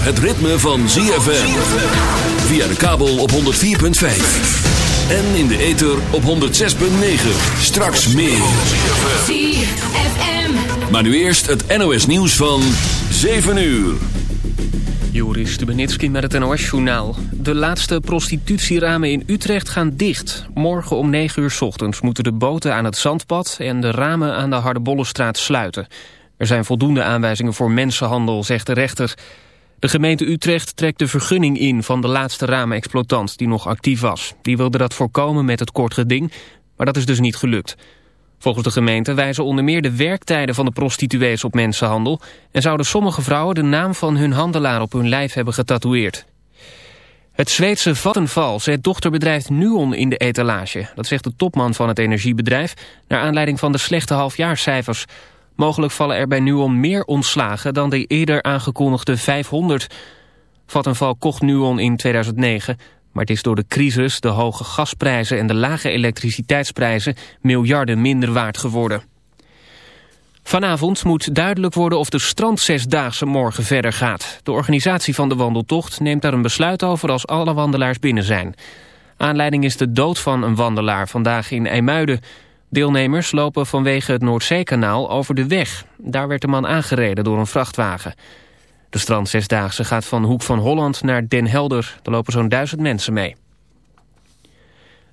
zover het ritme van ZFM. Via de kabel op 104.5. En in de ether op 106.9. Straks meer. ZFM. Maar nu eerst het NOS nieuws van 7 uur. Joris Stubenitski met het NOS-journaal. De laatste prostitutieramen in Utrecht gaan dicht. Morgen om 9 uur s ochtends moeten de boten aan het zandpad... en de ramen aan de Hardebollenstraat sluiten. Er zijn voldoende aanwijzingen voor mensenhandel, zegt de rechter. De gemeente Utrecht trekt de vergunning in van de laatste ramenexploitant... die nog actief was. Die wilde dat voorkomen met het kort geding, maar dat is dus niet gelukt. Volgens de gemeente wijzen onder meer de werktijden van de prostituees op mensenhandel... en zouden sommige vrouwen de naam van hun handelaar op hun lijf hebben getatoeëerd. Het Zweedse Vattenfall zet dochterbedrijf Nuon in de etalage. Dat zegt de topman van het energiebedrijf... naar aanleiding van de slechte halfjaarscijfers. Mogelijk vallen er bij Nuon meer ontslagen dan de eerder aangekondigde 500. Vattenfall kocht Nuon in 2009... Maar het is door de crisis, de hoge gasprijzen en de lage elektriciteitsprijzen miljarden minder waard geworden. Vanavond moet duidelijk worden of de strandzesdaagse morgen verder gaat. De organisatie van de wandeltocht neemt daar een besluit over als alle wandelaars binnen zijn. Aanleiding is de dood van een wandelaar vandaag in IJmuiden. Deelnemers lopen vanwege het Noordzeekanaal over de weg. Daar werd de man aangereden door een vrachtwagen. De strandzesdaagse gaat van Hoek van Holland naar Den Helder. Er lopen zo'n duizend mensen mee.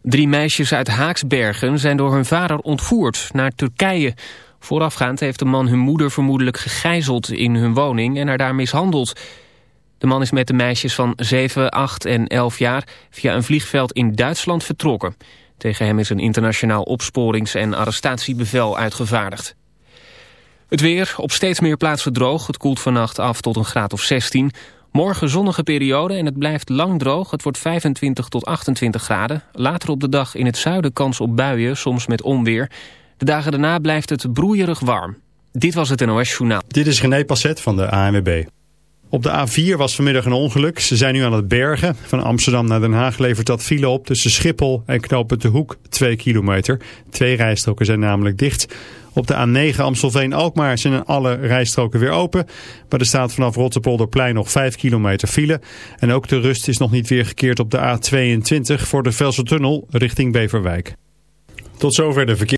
Drie meisjes uit Haaksbergen zijn door hun vader ontvoerd naar Turkije. Voorafgaand heeft de man hun moeder vermoedelijk gegijzeld in hun woning en haar daar mishandeld. De man is met de meisjes van 7, 8 en 11 jaar via een vliegveld in Duitsland vertrokken. Tegen hem is een internationaal opsporings- en arrestatiebevel uitgevaardigd. Het weer, op steeds meer plaatsen droog. Het koelt vannacht af tot een graad of 16. Morgen zonnige periode en het blijft lang droog. Het wordt 25 tot 28 graden. Later op de dag in het zuiden kans op buien, soms met onweer. De dagen daarna blijft het broeierig warm. Dit was het NOS Journaal. Dit is René Passet van de ANWB. Op de A4 was vanmiddag een ongeluk. Ze zijn nu aan het bergen. Van Amsterdam naar Den Haag levert dat file op tussen Schiphol en Knopen de Hoek 2 kilometer. Twee rijstroken zijn namelijk dicht. Op de A9 Amstelveen-Alkmaar zijn alle rijstroken weer open. Maar er staat vanaf Rotterpolderplein nog 5 kilometer file. En ook de rust is nog niet weer gekeerd op de A22 voor de Velsertunnel richting Beverwijk. Tot zover de verkeer.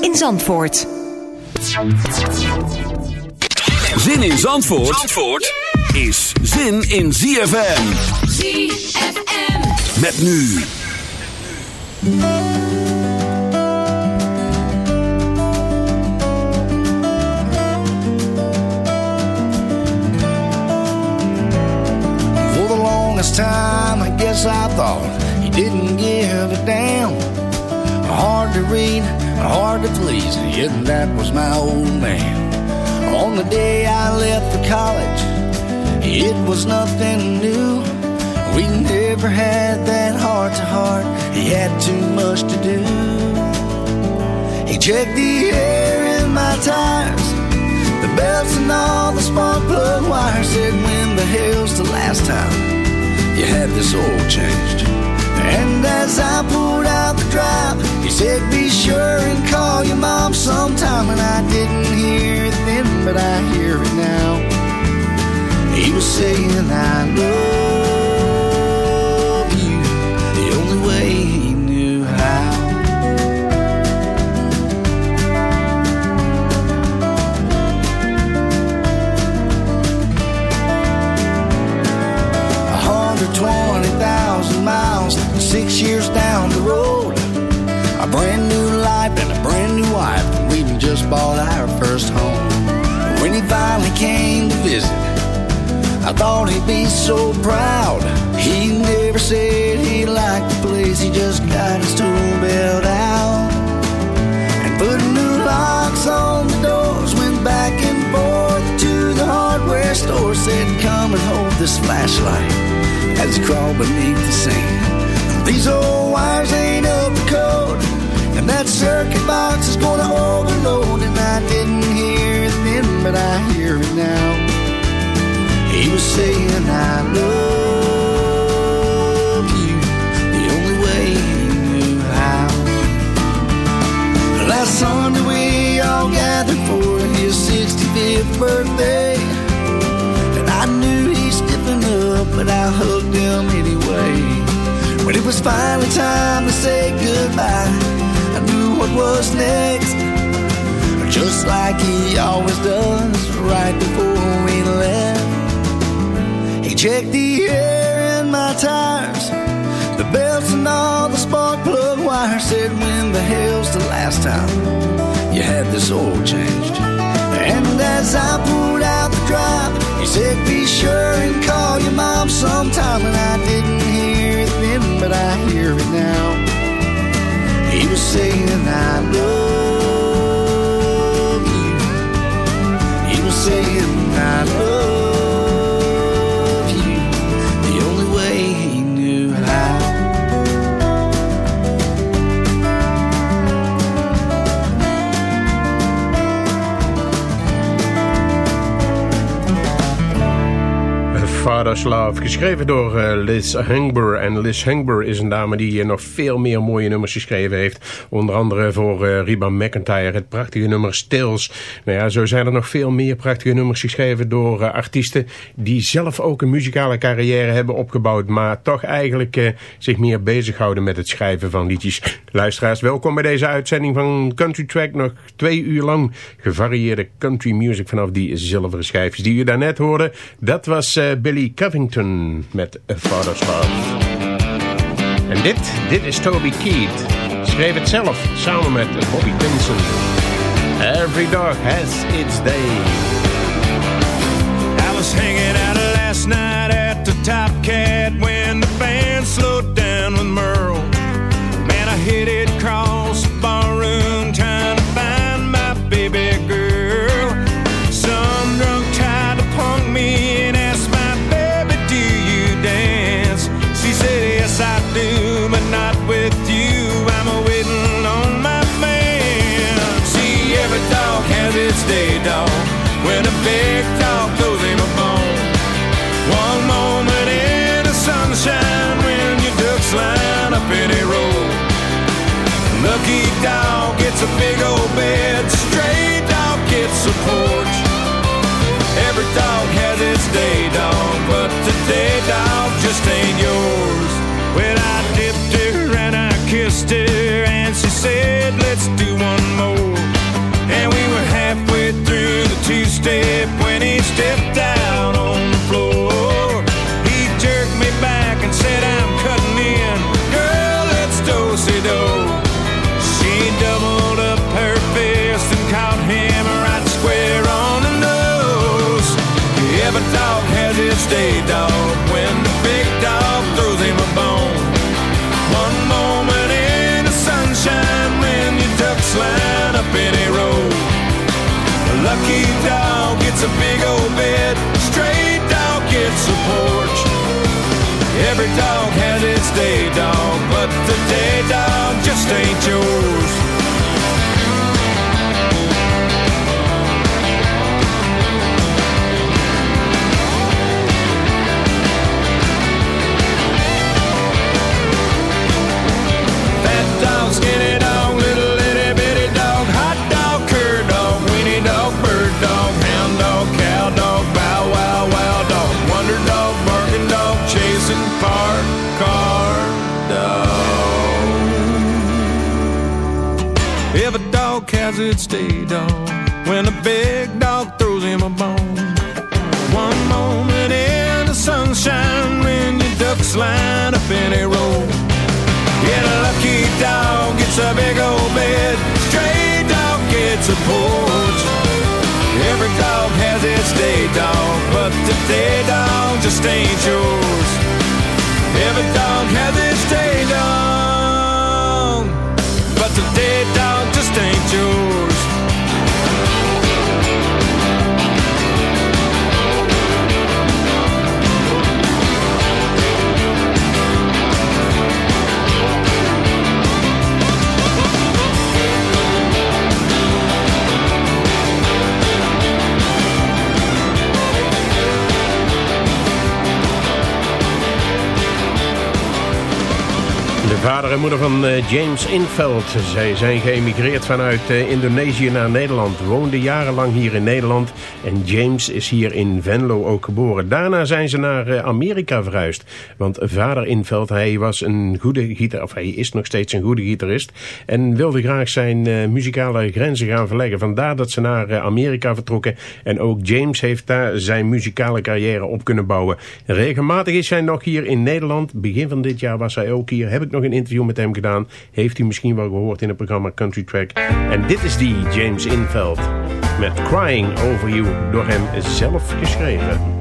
in Zandvoort. Zin in Zandvoort, Zandvoort is zin in ZFM. ZFM. Met nu. For the longest time, I guess I thought he didn't give a damn. Hard to read, hard to please, yet that was my old man. On the day I left for college, it was nothing new. We never had that heart to heart, he had too much to do. He checked the air in my tires, the belts and all the spark plug wires. Said, when the hell's the last time you had this oil changed. And as I pulled out the drive, he said, Be sure and call your mom sometime. And I didn't hear it then, but I hear it now. He was saying, I love six years down the road. A brand new life and a brand new wife. We just bought our first home. When he finally came to visit, I thought he'd be so proud. He never said he liked the place, he just got his tool belt out. And put new locks on the doors, went back and forth to the hardware store. Said, Come and hold this flashlight as he crawled beneath the sand. These old wires ain't up to code, and that circuit box is gonna overload. And I didn't hear it then, but I hear it now. He was saying, I love you the only way he knew how. Last Sunday we all gathered for his 65th birthday. And I knew he'd stiffen up, but I hugged him anyway. When it was finally time to say goodbye, I knew what was next. Just like he always does right before we left. He checked the air in my tires, the belts and all the spark plug wires. Said, when the hell's the last time you had this oil changed? And as I pulled out the drive, he said, be sure and call your mom sometime. And I didn't but I hear it now. He was saying, I love you. He was saying, Father's geschreven door eh, Liz Hengber. En Liz Hengber is een dame die eh, nog veel meer mooie nummers geschreven heeft. Onder andere voor eh, Reba McIntyre, het prachtige nummer Stills. Nou ja, zo zijn er nog veel meer prachtige nummers geschreven door artiesten... die zelf ook een muzikale carrière hebben opgebouwd... maar toch eigenlijk zich meer bezighouden met het schrijven van liedjes. Luisteraars, welkom bij deze uitzending van Country Track. Nog twee uur lang gevarieerde country music vanaf die zilveren schijfjes die u daarnet hoorde. Dat was eh, Billy Currington met A Father's Love. En dit, dit is Toby Keith. Schreef het zelf samen met Bobby Pinson. Every dog has its day. I was hanging out last night at the Top Cat when the band slowed down with Merle. Man, I hit it across the barroom day dog just ain't yours. Well, I dipped her and I kissed her, and she said, Let's do one more. And we were halfway through the two step when he stepped out lucky dog gets a big old bed, stray dog gets a porch. Every dog has its day dog, but the day dog just ain't yours. Has its day, dog. When a big dog throws him a bone. One moment in the sunshine when your ducks line up in a row. Yeah, the lucky dog gets a big old bed. Stray dog gets a porch. Every dog has its day dog, but the day dog just ain't yours. Every dog has its vader en moeder van eh, James Inveld. Zij zijn geëmigreerd vanuit eh, Indonesië naar Nederland. Woonden jarenlang hier in Nederland. En James is hier in Venlo ook geboren. Daarna zijn ze naar eh, Amerika verhuisd. Want vader Inveld, hij was een goede gitarist. Of hij is nog steeds een goede gitarist. En wilde graag zijn muzikale grenzen gaan verleggen. Vandaar dat ze naar Amerika vertrokken. En ook James heeft daar zijn muzikale carrière op kunnen bouwen. Regelmatig is hij nog hier in Nederland. Begin van dit jaar was hij ook hier. Heb ik nog een interview met hem gedaan. Heeft u misschien wel gehoord in het programma Country Track. En dit is die James Inveld. Met Crying Over You. Door hem zelf geschreven.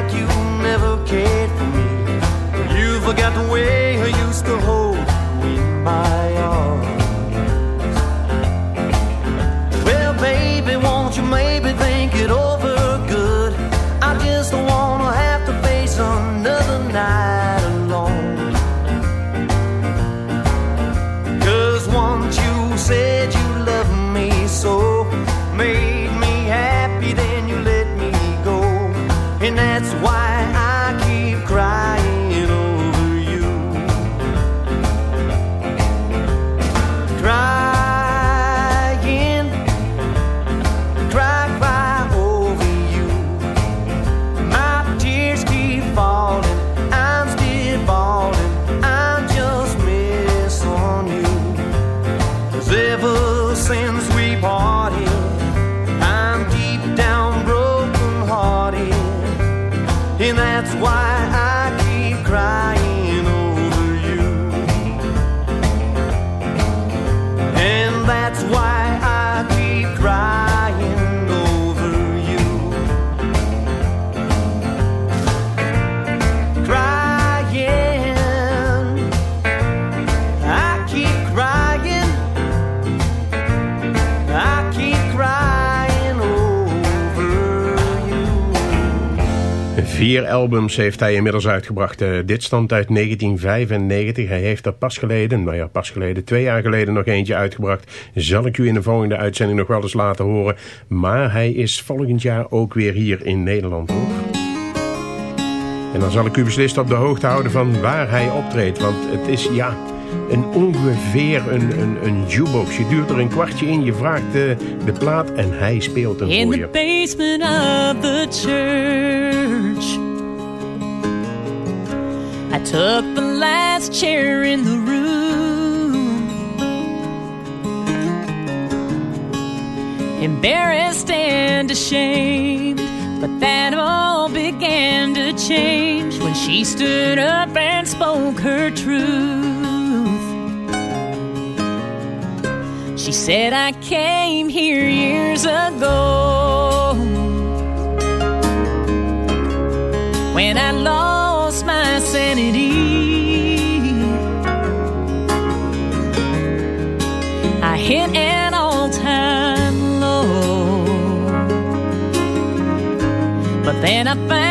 Like you Vier albums heeft hij inmiddels uitgebracht. Eh, dit stamt uit 1995. Hij heeft er pas geleden, nou ja, pas geleden, twee jaar geleden nog eentje uitgebracht. Zal ik u in de volgende uitzending nog wel eens laten horen. Maar hij is volgend jaar ook weer hier in Nederland, hoor. En dan zal ik u beslist op de hoogte houden van waar hij optreedt. Want het is, ja, een ongeveer een, een, een jukebox. Je duurt er een kwartje in, je vraagt de, de plaat en hij speelt In voor the je. basement of the church, I took the last chair in the room. Embarrassed and ashamed, but that all began to change when she stood up and spoke her truth. She said, I came here years ago when I lost then I found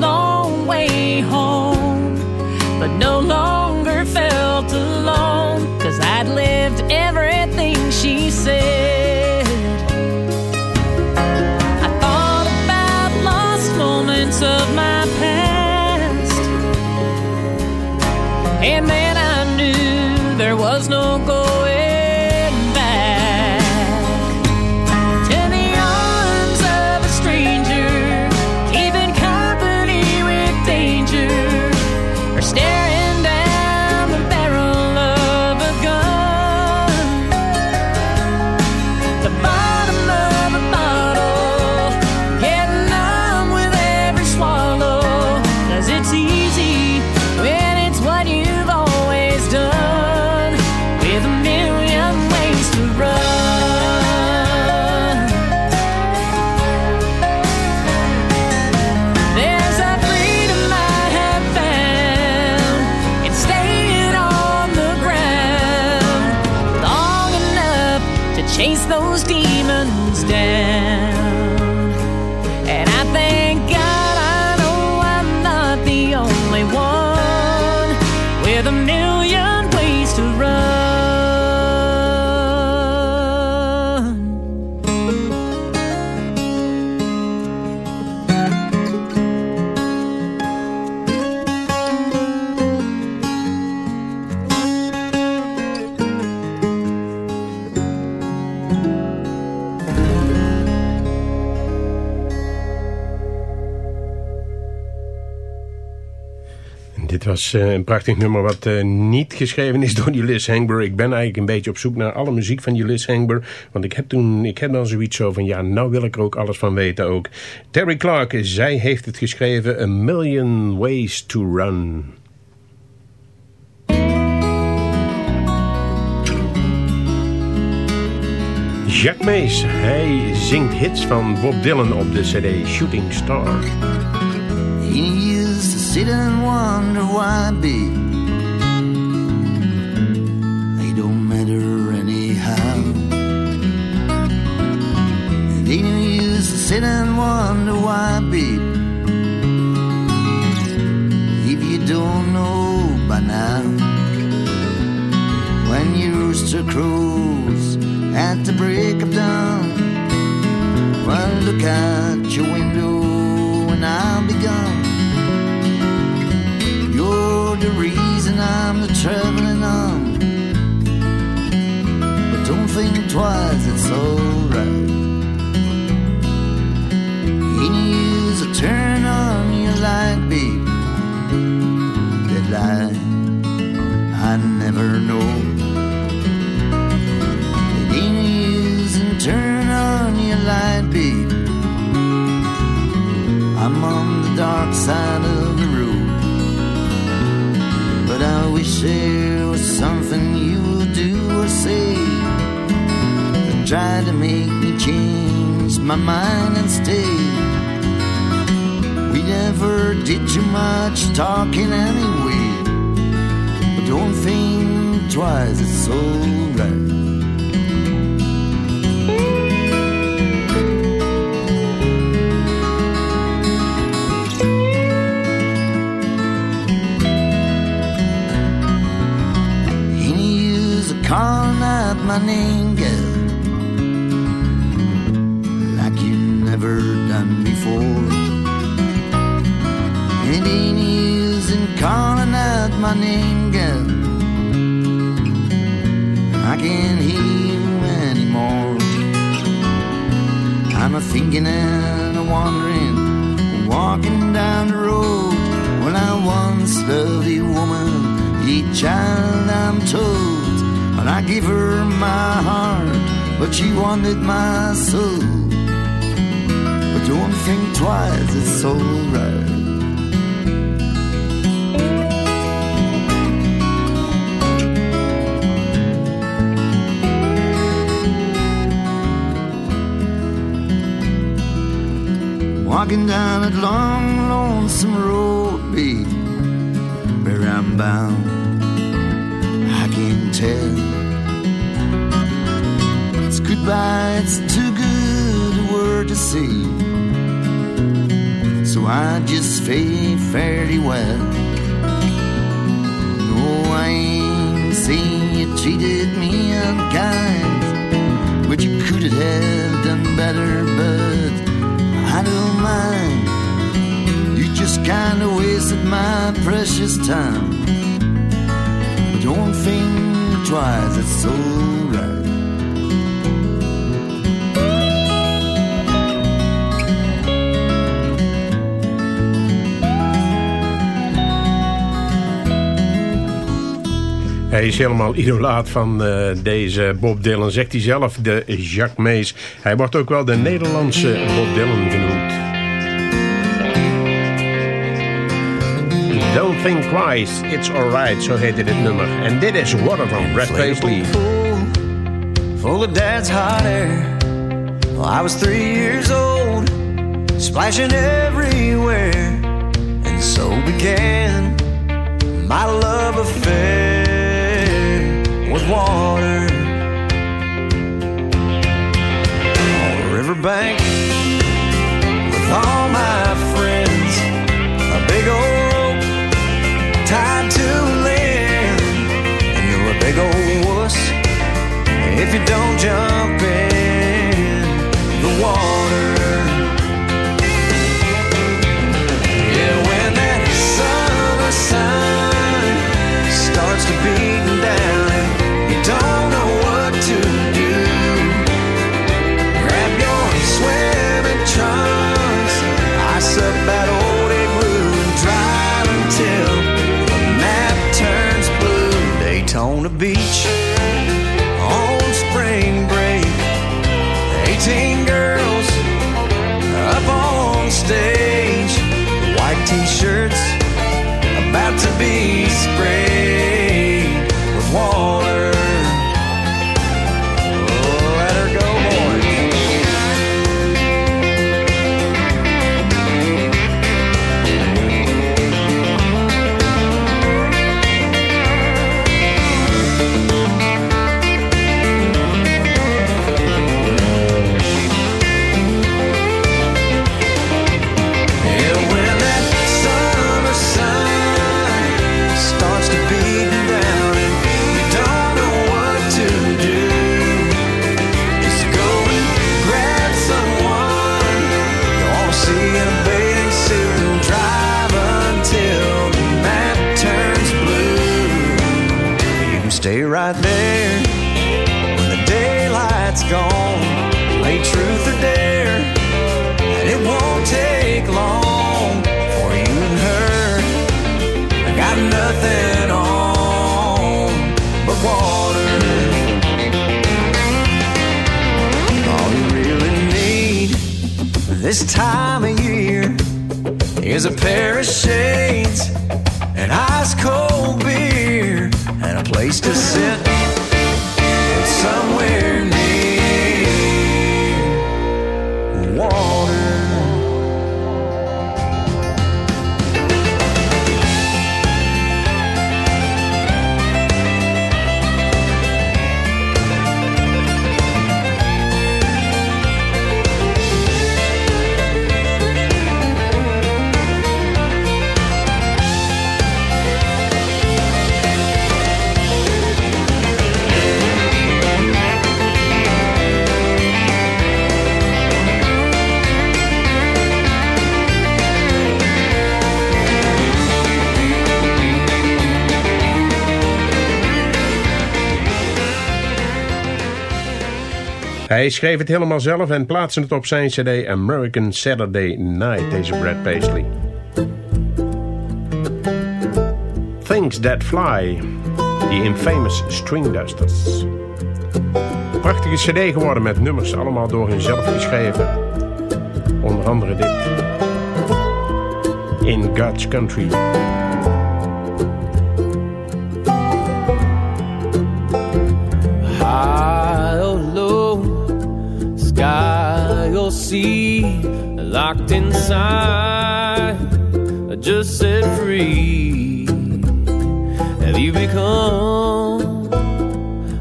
long way home, eh, een prachtig nummer wat eh, niet geschreven is door Liz Hengber. Ik ben eigenlijk een beetje op zoek naar alle muziek van Liz Hengber. Want ik heb toen, ik heb dan zoiets zo van, ja, nou wil ik er ook alles van weten ook. Terry Clark, zij heeft het geschreven, A Million Ways to Run. Jack Mees, hij zingt hits van Bob Dylan op de cd Shooting Star. is to sit and wonder why be. They don't matter anyhow. They ain't no use to sit and wonder why be. If you don't know by now, when your rooster crows at the break of dawn, well, look out your window and I'll be gone. The reason I'm the traveling on. But don't think twice, it's alright. Any use a turn on your light, babe. That light I never know. Any use and turn on your light, babe. I'm on the dark side of I wish there was something you would do or say that try to make me change my mind and stay. We never did too much talking anyway. But don't think twice, it's alright. Hij is helemaal idolaat van eh, deze Bob Dylan, zegt hij zelf, de Jacques Mees. Hij wordt ook wel de Nederlandse Bob Dylan genoemd. Don't think twice, it's alright, zo heette dit nummer. En dit is Water van Brad Paisley. full of dad's hot air. Well, I was three years old, splashing everywhere, and so began my love affair with water. On the riverbank with all my friends, a big old rope tied to land, and you're a big old wuss if you don't jump in the water. Yeah, when that summer sun starts to beat Hij schreef het helemaal zelf en plaatste het op zijn cd American Saturday Night, deze Brad Paisley. Things That Fly, die infamous String Dusters. Prachtige cd geworden met nummers, allemaal door hunzelf geschreven. Onder andere dit. In God's Country. Or sea, locked inside, just set free. Have you become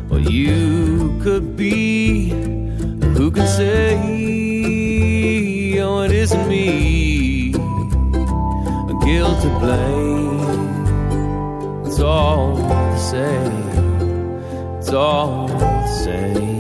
what you could be? Who can say, oh, it isn't me? Guilt to blame, it's all the same. It's all the same.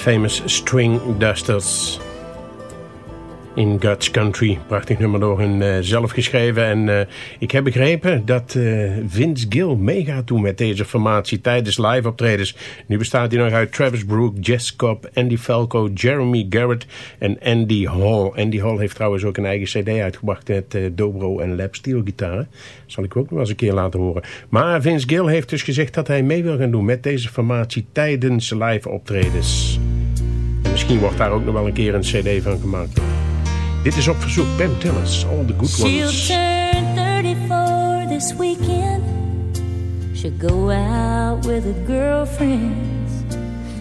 Infamous Stringdusters. In God's Country. Prachtig nummer door hun eh, zelf geschreven. En eh, ik heb begrepen dat eh, Vince Gill mee gaat doen met deze formatie tijdens live optredens. Nu bestaat hij nog uit Travis Brook, Jess Cobb, Andy Falco, Jeremy Garrett en Andy Hall. Andy Hall heeft trouwens ook een eigen cd uitgebracht met dobro en lap steel gitaren. Zal ik ook nog eens een keer laten horen. Maar Vince Gill heeft dus gezegd dat hij mee wil gaan doen met deze formatie tijdens live optredens. En misschien wordt daar ook nog wel een keer een cd van gemaakt. Dit is op verzoek. Pam Tillis, All the Good She'll Ones. turn 34 this weekend. She'll go out with her girlfriends.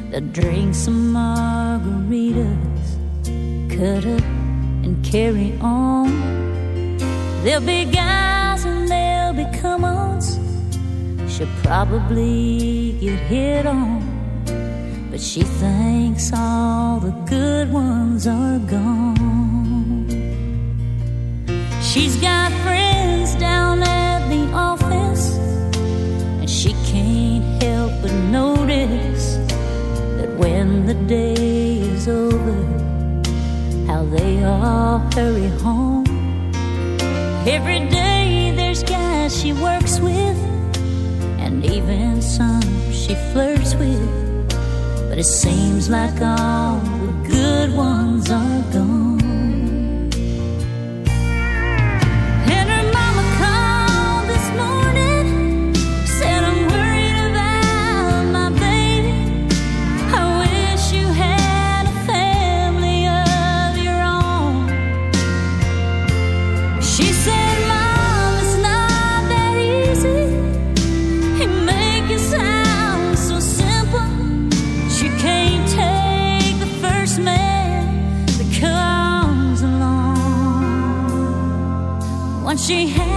They'll drink some margaritas, cut up and carry on. There'll be guys and there'll be come-ons. She'll probably get hit on. But she thinks all the good ones are gone. She's got friends down at the office, and she can't help but notice that when the day is over, how they all hurry home. Every day there's guys she works with, and even some she flirts with. But it seems like all the good ones are gone. She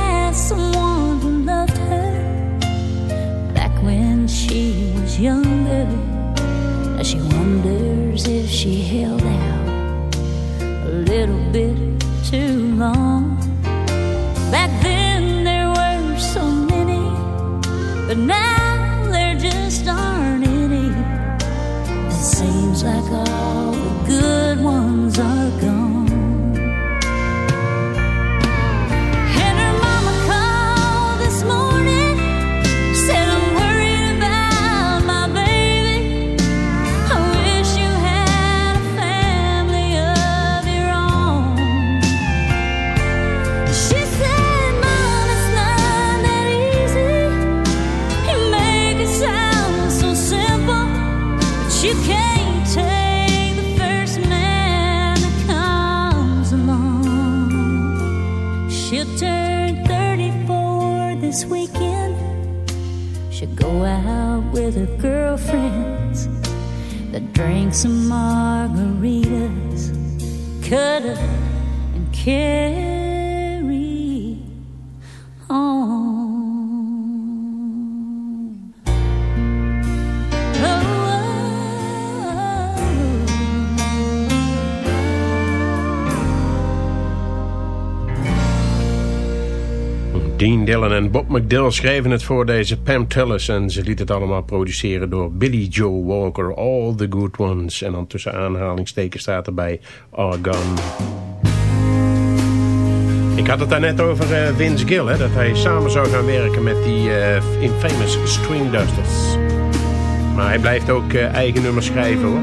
She'll turn 34 this weekend. She'll go out with her girlfriends that drink some margaritas, cut up and carry En Bob McDill schreven het voor deze Pam Tillis en ze liet het allemaal produceren door Billy Joe Walker, All the Good Ones. En dan tussen aanhalingstekens staat erbij Argon. Ik had het daarnet over eh, Vince Gill, hè, dat hij samen zou gaan werken met die eh, infamous String Dusters. Maar hij blijft ook eh, eigen nummers schrijven hoor.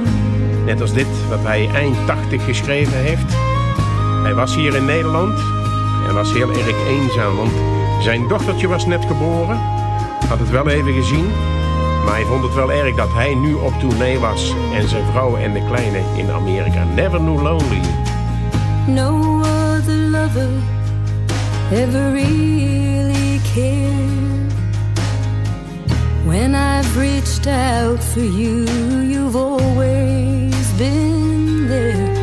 Net als dit, wat hij eind 80 geschreven heeft. Hij was hier in Nederland en was heel erg eenzaam, want zijn dochtertje was net geboren. Had het wel even gezien, maar hij vond het wel erg dat hij nu op tournee was en zijn vrouw en de kleine in Amerika. Never knew lonely. No other lover ever really cared. When I've reached out for you, you've always been there.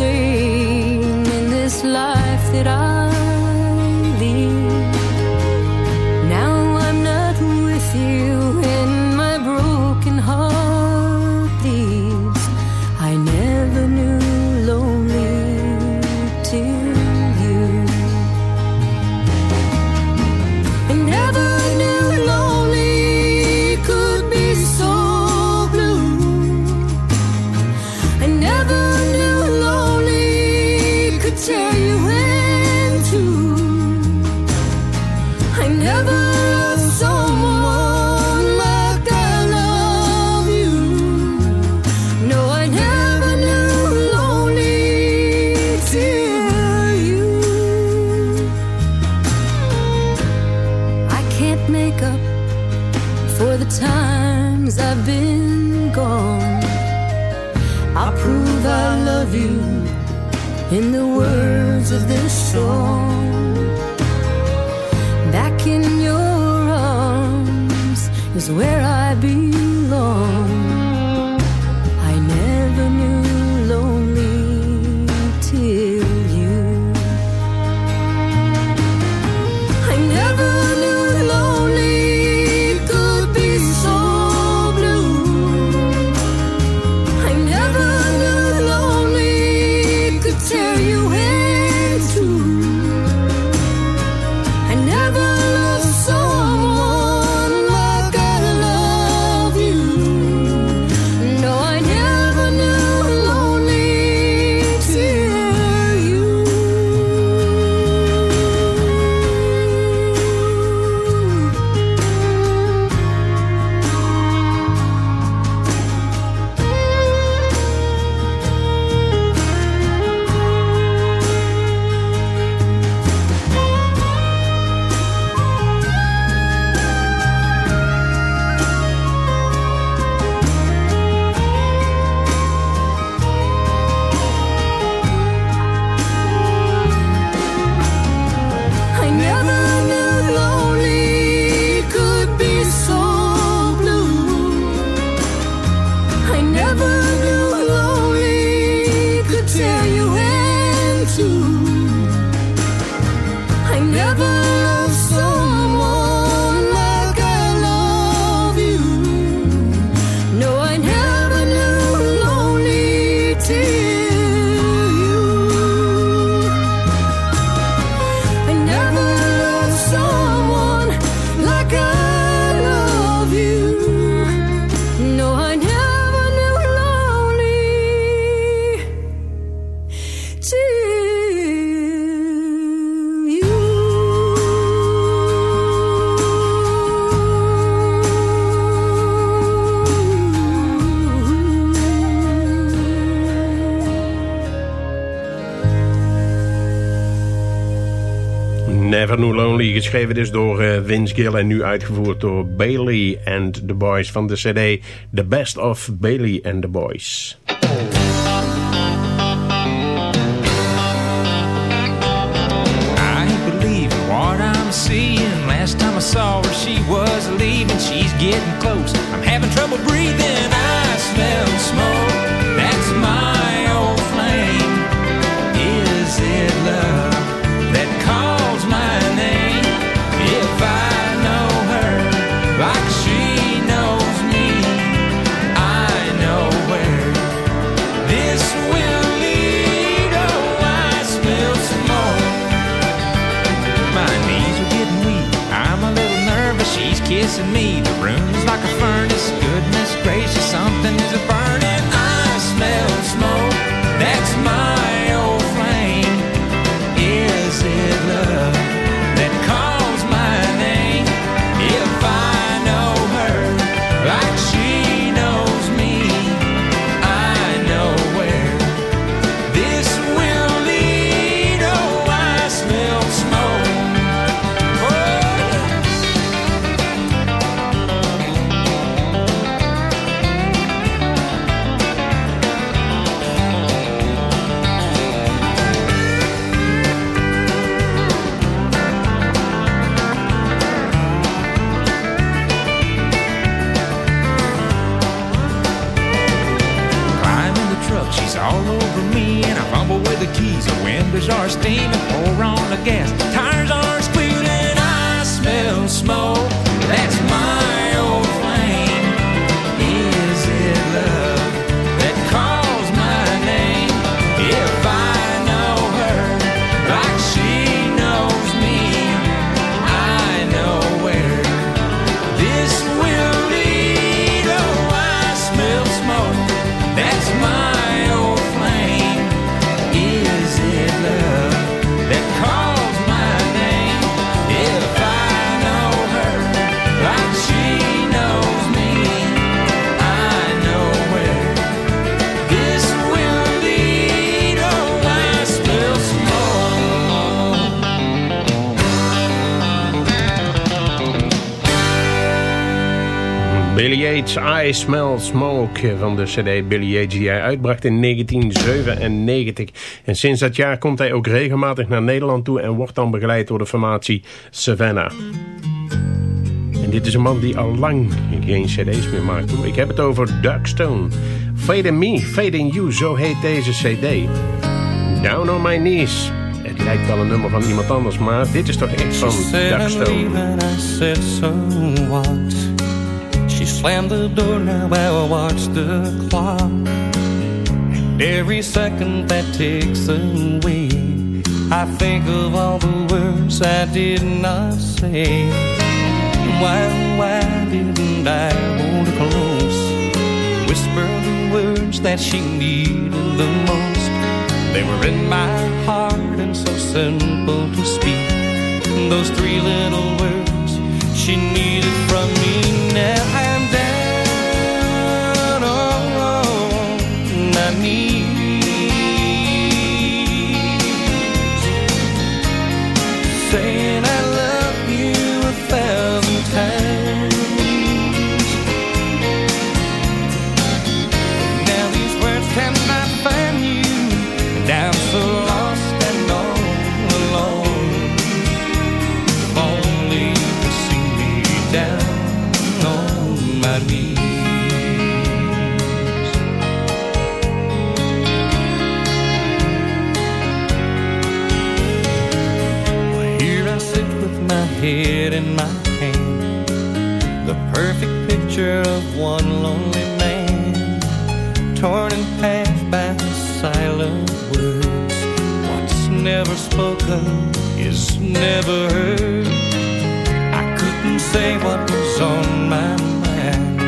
In this life that I geschreven dus door eh, Vince Gill en nu uitgevoerd door Bailey and the Boys van de cd The Best of Bailey and the Boys. I believe what I'm seeing. Last time I saw her she was leaving. She's getting close. Yates, I Smell Smoke van de cd Billy Yates die hij uitbracht in 1997. En sinds dat jaar komt hij ook regelmatig naar Nederland toe en wordt dan begeleid door de formatie Savannah. En dit is een man die al lang geen cd's meer maakt. Ik heb het over Doug Stone. Fade in Me, Fade in You, zo heet deze cd. Down on My Knees. Het lijkt wel een nummer van iemand anders, maar dit is toch echt van Doug Slammed the door, now while I watch the clock. And every second that takes away, I think of all the words I did not say. Why, why didn't I hold her close? Whisper the words that she needed the most. They were in my heart and so simple to speak. Those three little words she needed from me. Now on my in my hand, the perfect picture of one lonely man, torn in half by silent words. What's never spoken is never heard. I couldn't say what was on my mind.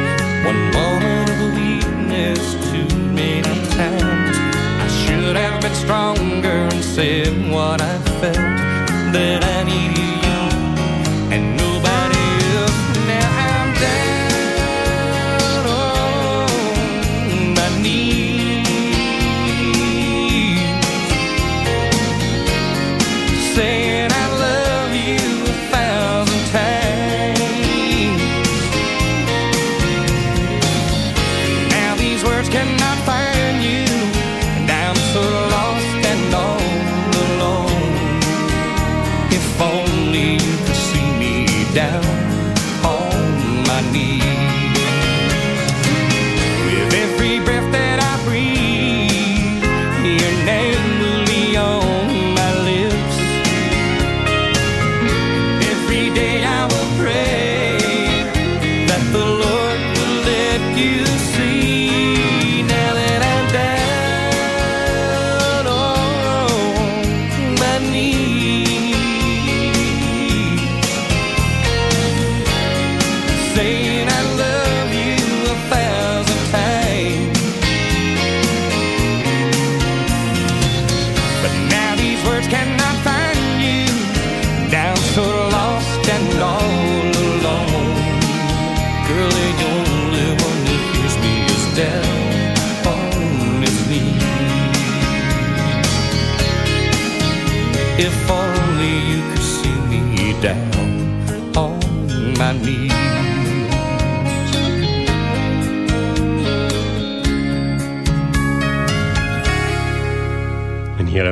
One moment of weakness too many times. I should have been stronger and said what I felt. That I needed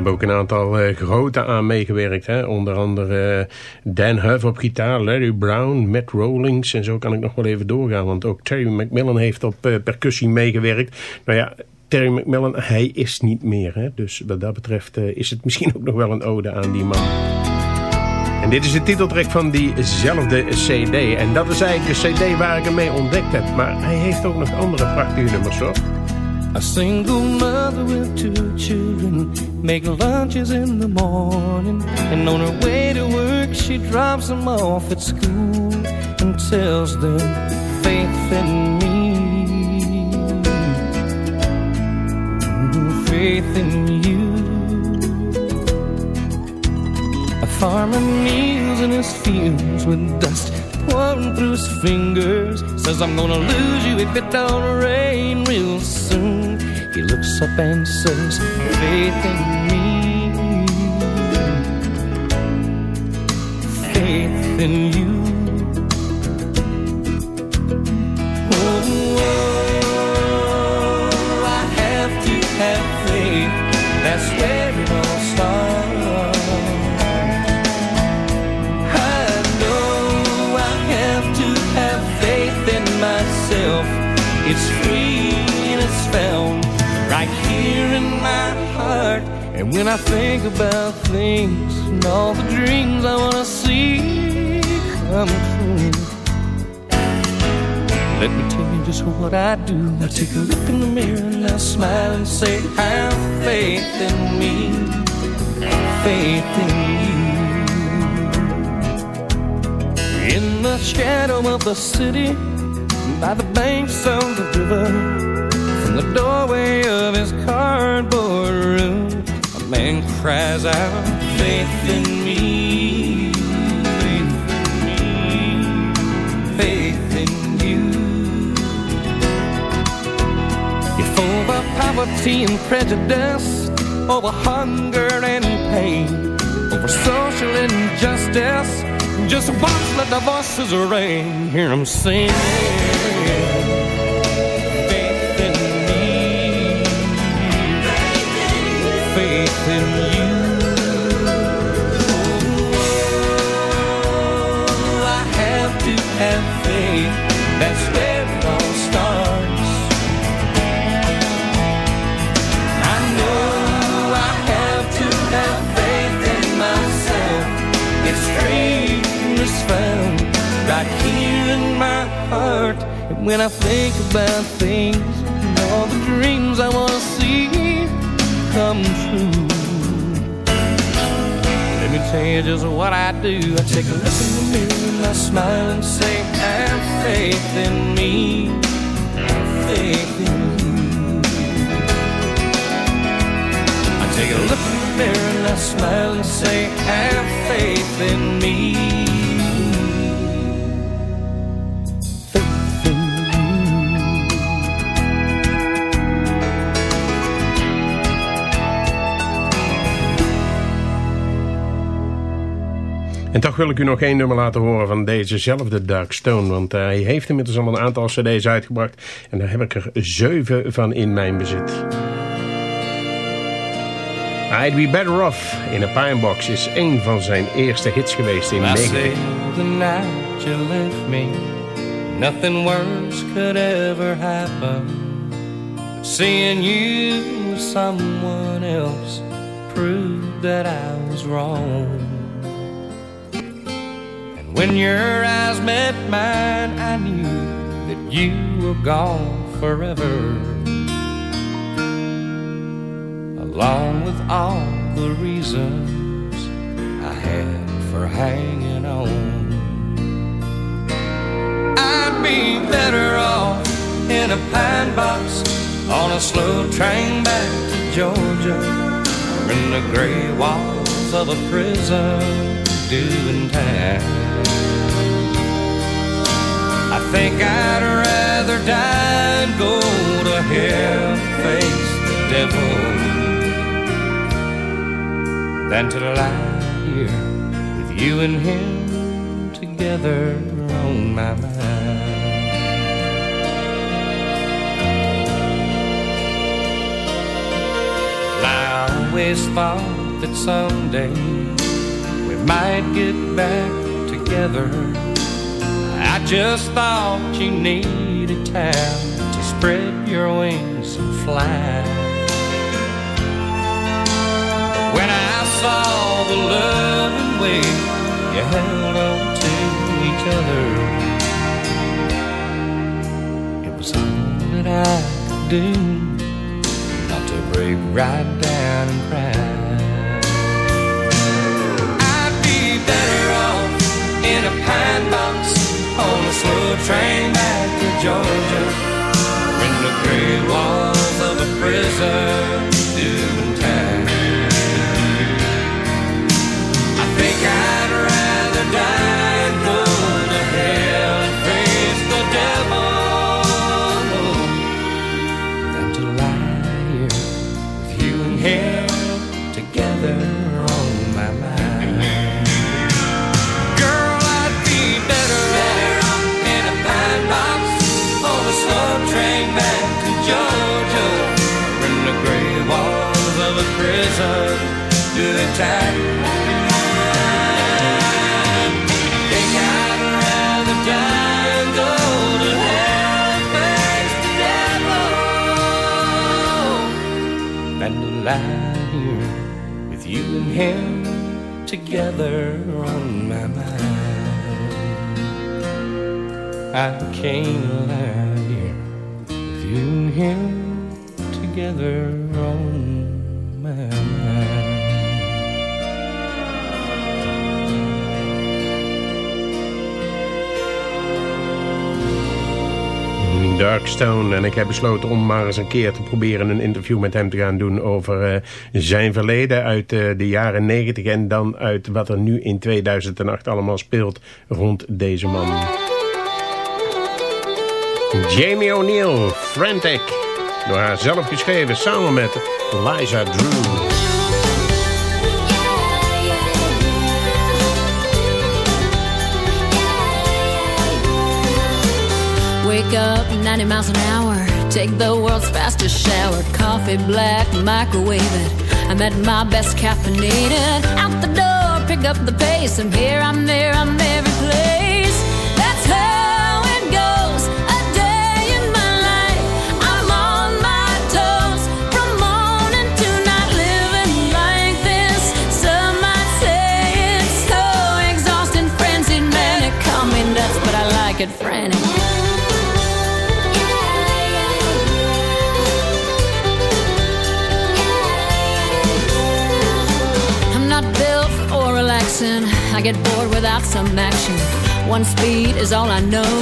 ook een aantal eh, grote aan meegewerkt. Hè? Onder andere eh, Dan Huff op gitaar, Larry Brown, Matt Rollings. En zo kan ik nog wel even doorgaan. Want ook Terry McMillan heeft op eh, percussie meegewerkt. Nou ja, Terry McMillan, hij is niet meer. Hè? Dus wat dat betreft is het misschien ook nog wel een ode aan die man. En dit is de titeltrack van diezelfde cd. En dat is eigenlijk de cd waar ik hem mee ontdekt heb. Maar hij heeft ook nog andere prachtige nummers hoor. A single mother with two children make lunches in the morning. And on her way to work, she drops them off at school and tells them faith in me. Mm-hmm. Faith in you. A farmer kneels in his fields with dust pouring through his fingers. Says, I'm gonna lose you if it don't rain real soon. He looks up and says, faith in me. Faith in you. Oh, oh I have to have faith. That's where And when I think about things and all the dreams I wanna see come true, let me tell you just what I do. I take a look in the mirror and I smile and say, Have faith in me, faith in you. In the shadow of the city, by the banks of the river, from the doorway of his cardboard room, man cries out, Faith in me, faith in me, faith in you. If over poverty and prejudice, over hunger and pain, over social injustice, just watch let the voices ring. Hear them sing. Faith in you. Oh, I have to have faith. That's where it all starts. I know I have to have faith in myself. It's strength is found right here in my heart. And when I think about things and all the dreams I want to see come true. Let me tell you just what I do. I take a look in the mirror and I smile and say, Have faith in me, faith in you. I take a look in the mirror and I smile and say, Have faith in me. Toch wil ik u nog één nummer laten horen van dezezelfde Dark Stone. Want hij heeft inmiddels al een aantal cd's uitgebracht. En daar heb ik er zeven van in mijn bezit. I'd Be Better Off in a Pine Box is één van zijn eerste hits geweest in I 90. say the night you left me, nothing worse could ever happen. Seeing you with someone else proved that I was wrong. When your eyes met mine, I knew that you were gone forever. Along with all the reasons I had for hanging on. I'd be better off in a pine box on a slow train back to Georgia or in the gray walls of a prison doing time. I think I'd rather die and go to hell face the devil than to lie here with you and him together on my mind. I always thought that someday might get back together. I just thought you needed time to spread your wings and fly. When I saw the loving way you held on to each other, it was all that I could do not to break right down and cry. Slow train back to Georgia, in the gray walls of a prison time. And to lie here with you and him together on my mind. I can't lie here with you and him together Darkstone. En ik heb besloten om maar eens een keer te proberen een interview met hem te gaan doen over eh, zijn verleden uit eh, de jaren 90 en dan uit wat er nu in 2008 allemaal speelt rond deze man. Jamie O'Neill, Frantic. Door haar zelf geschreven samen met Liza Drew. Wake up 90 miles an hour. Take the world's fastest shower. Coffee black, microwave it. I'm at my best caffeinated. Out the door, pick up the pace. I'm here, I'm there, I'm every place. That's how it goes. A day in my life. I'm on my toes. From morning to night, living like this. Some might say it's so exhausting, frenzied, manic, call me nuts, but I like it frantic. Get bored without some action. One speed is all I know.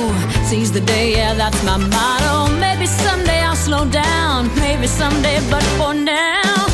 Seize the day, yeah, that's my motto. Maybe someday I'll slow down. Maybe someday, but for now,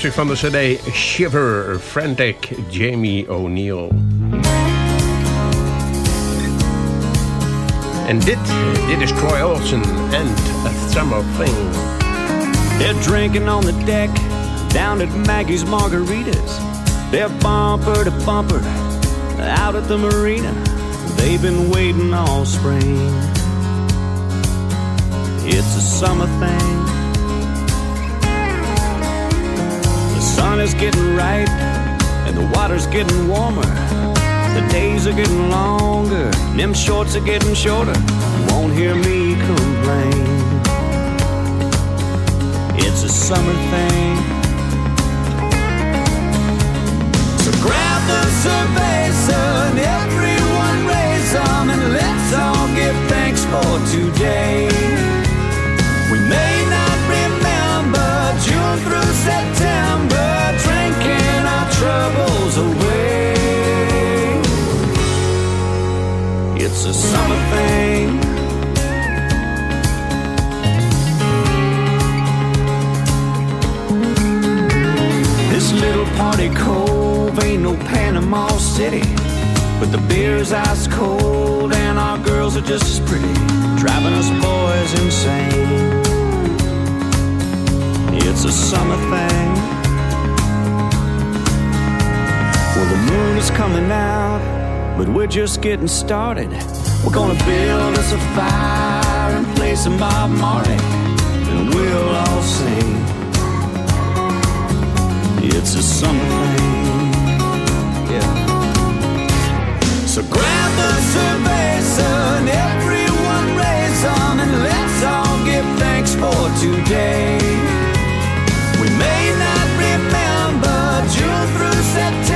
Afkomstig van de cd Shiver, Frantic, Jamie O'Neal. En dit, dit is Troy Olsen and A Summer Thing. They're drinking on the deck down at Maggie's Margaritas. They're bumper to bumper out at the marina. They've been waiting all spring. It's a summer thing. Sun is getting right and the water's getting warmer. The days are getting longer, them shorts are getting shorter. You won't hear me complain. It's a summer thing. So grab the cerveza and everyone raise some and let's all give thanks for today. We may not City. But the beer's ice cold and our girls are just as pretty, driving us boys insane. It's a summer thing. Well, the moon is coming out, but we're just getting started. We're gonna build us a fire and play some Bob Marley, and we'll all sing. It's a summer thing, yeah. So grab a cerveza everyone raise on and let's all give thanks for today. We may not remember June through September.